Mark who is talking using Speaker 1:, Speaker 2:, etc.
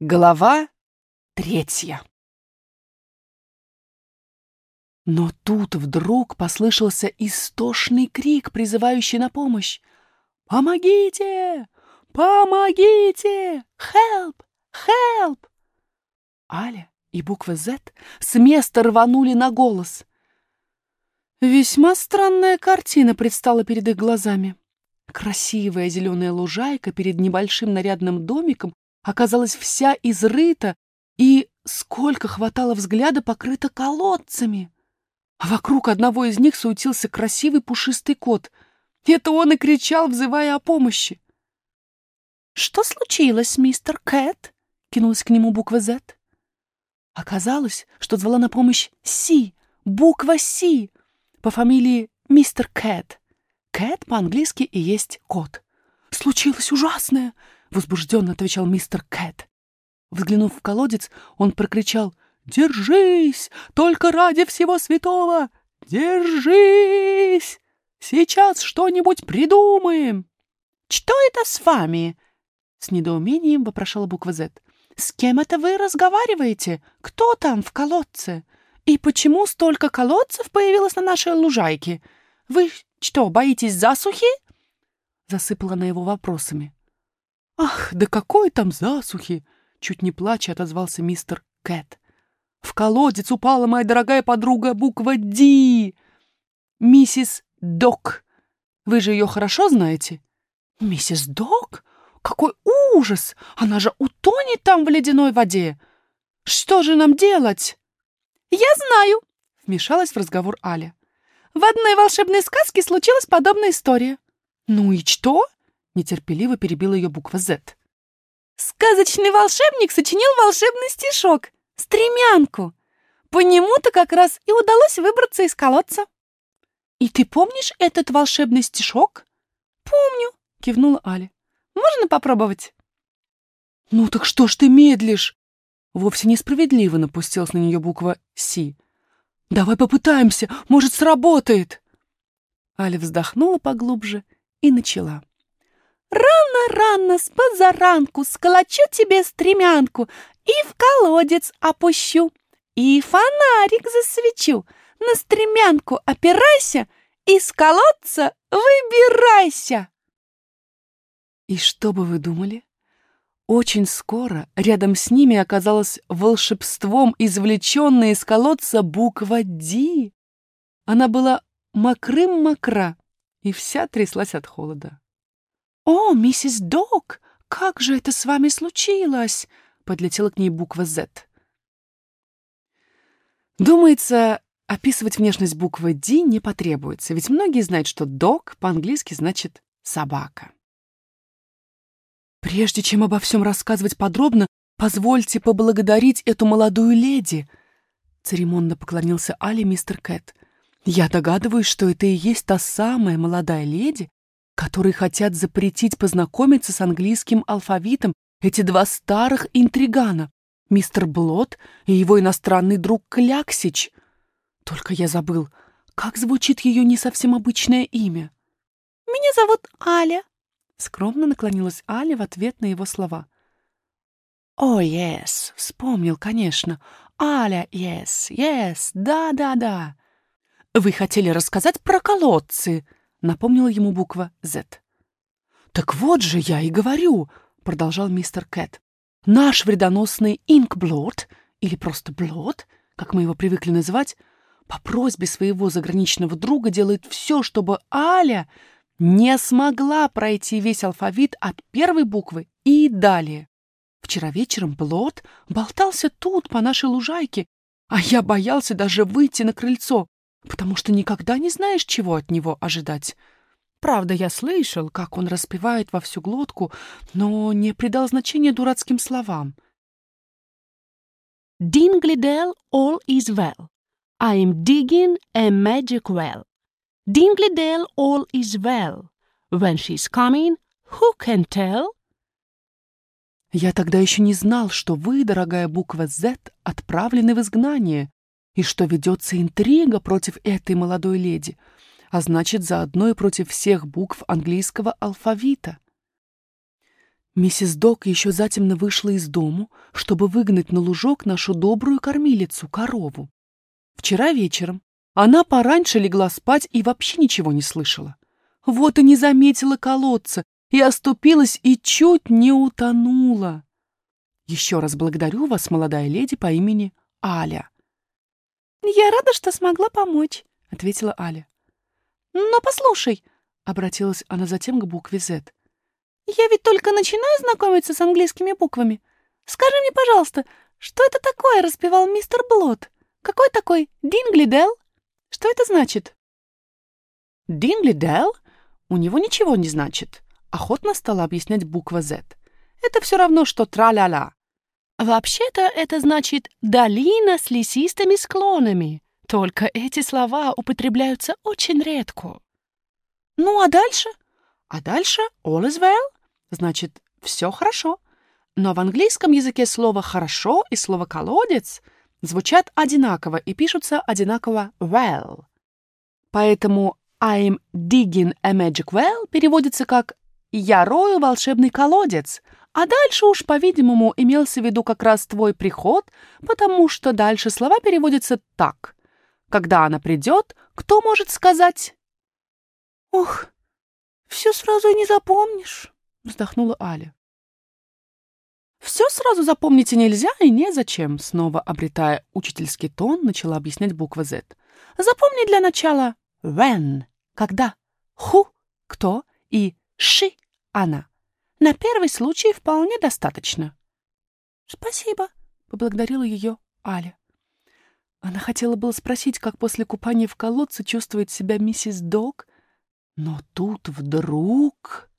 Speaker 1: Глава третья. Но тут вдруг послышался истошный крик, призывающий на помощь. «Помогите! Помогите! Help! Help!» Аля и буква «З» с места рванули на голос. Весьма странная картина предстала перед их глазами. Красивая зеленая лужайка перед небольшим нарядным домиком оказалась вся изрыта и, сколько хватало взгляда, покрыта колодцами. А вокруг одного из них суетился красивый пушистый кот. Это он и кричал, взывая о помощи. «Что случилось, мистер Кэт?» — кинулась к нему буква «З». Оказалось, что звала на помощь Си, буква Си, по фамилии мистер Кэт. Кэт по-английски и есть кот. «Случилось ужасное!» — возбужденно отвечал мистер Кэт. Взглянув в колодец, он прокричал «Держись! Только ради всего святого! Держись! Сейчас что-нибудь придумаем!» «Что это с вами?» — с недоумением вопрошала буква «З». «С кем это вы разговариваете? Кто там в колодце? И почему столько колодцев появилось на нашей лужайке? Вы что, боитесь засухи?» Засыпала на его вопросами. «Ах, да какой там засухи!» Чуть не плача отозвался мистер Кэт. «В колодец упала моя дорогая подруга буква «Ди». Миссис Док. Вы же ее хорошо знаете?» «Миссис Док? Какой ужас! Она же утонет там в ледяной воде! Что же нам делать?» «Я знаю!» — вмешалась в разговор Аля. «В одной волшебной сказке случилась подобная история». «Ну и что?» Нетерпеливо перебила ее буква «З». «Сказочный волшебник сочинил волшебный стишок, стремянку. По нему-то как раз и удалось выбраться из колодца». «И ты помнишь этот волшебный стишок?» «Помню», — кивнула Аля. «Можно попробовать?» «Ну так что ж ты медлишь?» Вовсе несправедливо напустилась на нее буква «Си». «Давай попытаемся, может, сработает!» Аля вздохнула поглубже и начала. Рано-рано с позаранку сколочу тебе стремянку и в колодец опущу, и фонарик засвечу. На стремянку опирайся, и с колодца выбирайся. И что бы вы думали? Очень скоро рядом с ними оказалась волшебством извлеченная из колодца буква «Ди». Она была мокрым-мокра и вся тряслась от холода. «О, миссис Док, как же это с вами случилось?» — подлетела к ней буква «З». Думается, описывать внешность буквы «Д» не потребуется, ведь многие знают, что «дог» по-английски значит «собака». «Прежде чем обо всем рассказывать подробно, позвольте поблагодарить эту молодую леди», — церемонно поклонился Али мистер Кэт. «Я догадываюсь, что это и есть та самая молодая леди, которые хотят запретить познакомиться с английским алфавитом эти два старых интригана, мистер Блот и его иностранный друг Кляксич. Только я забыл, как звучит ее не совсем обычное имя. «Меня зовут Аля», — скромно наклонилась Аля в ответ на его слова. «О, oh, yes, вспомнил, конечно. Аля, yes, yes, да-да-да. Вы хотели рассказать про колодцы?» Напомнила ему буква «З». «Так вот же я и говорю», — продолжал мистер Кэт. «Наш вредоносный инкблот, или просто блот, как мы его привыкли называть, по просьбе своего заграничного друга делает все, чтобы Аля не смогла пройти весь алфавит от первой буквы и далее. Вчера вечером Блот болтался тут, по нашей лужайке, а я боялся даже выйти на крыльцо потому что никогда не знаешь, чего от него ожидать. Правда, я слышал, как он распевает во всю глотку, но не придал значения дурацким словам.
Speaker 2: Dingley Dell, all is well. I am digging a magic well. Dingley Dell, all is well. When she's coming, who can tell?
Speaker 1: Я тогда еще не знал, что вы, дорогая буква Z, отправлены в изгнание, и что ведется интрига против этой молодой леди, а значит, заодно и против всех букв английского алфавита. Миссис Док еще затемно вышла из дому, чтобы выгнать на лужок нашу добрую кормилицу, корову. Вчера вечером она пораньше легла спать и вообще ничего не слышала. Вот и не заметила колодца, и оступилась, и чуть не утонула. Еще раз благодарю вас, молодая леди по имени Аля.
Speaker 2: «Я рада, что смогла помочь», — ответила Аля. «Но послушай», — обратилась она затем к букве «Z», «я ведь только начинаю знакомиться с английскими буквами. Скажи мне, пожалуйста, что это такое?» — распевал мистер Блот. «Какой такой Динглидел? Что это значит?»
Speaker 1: «Динглидел? У него ничего не значит», — охотно стала объяснять буква «Z». «Это все равно, что тра-ля-ля.
Speaker 2: Вообще-то это значит «долина с лесистыми склонами», только эти слова употребляются очень редко.
Speaker 1: Ну, а дальше? А дальше all is well, значит, все хорошо. Но в английском языке слово «хорошо» и слово «колодец» звучат одинаково и пишутся одинаково well. Поэтому I'm digging a magic well переводится как «я рою волшебный колодец», а дальше уж, по-видимому, имелся в виду как раз твой приход, потому что дальше слова переводятся так. Когда она придет, кто может сказать?
Speaker 2: «Ух, все сразу и не запомнишь», — вздохнула Аля.
Speaker 1: «Все сразу запомнить нельзя и незачем», — снова обретая учительский тон, начала объяснять буква Z. «Запомни для начала when — когда, who — кто и she — она. На первый случай вполне достаточно.
Speaker 2: Спасибо, поблагодарила ее Аля.
Speaker 1: Она хотела было спросить, как после купания в колодце чувствует себя миссис Дог, но тут вдруг...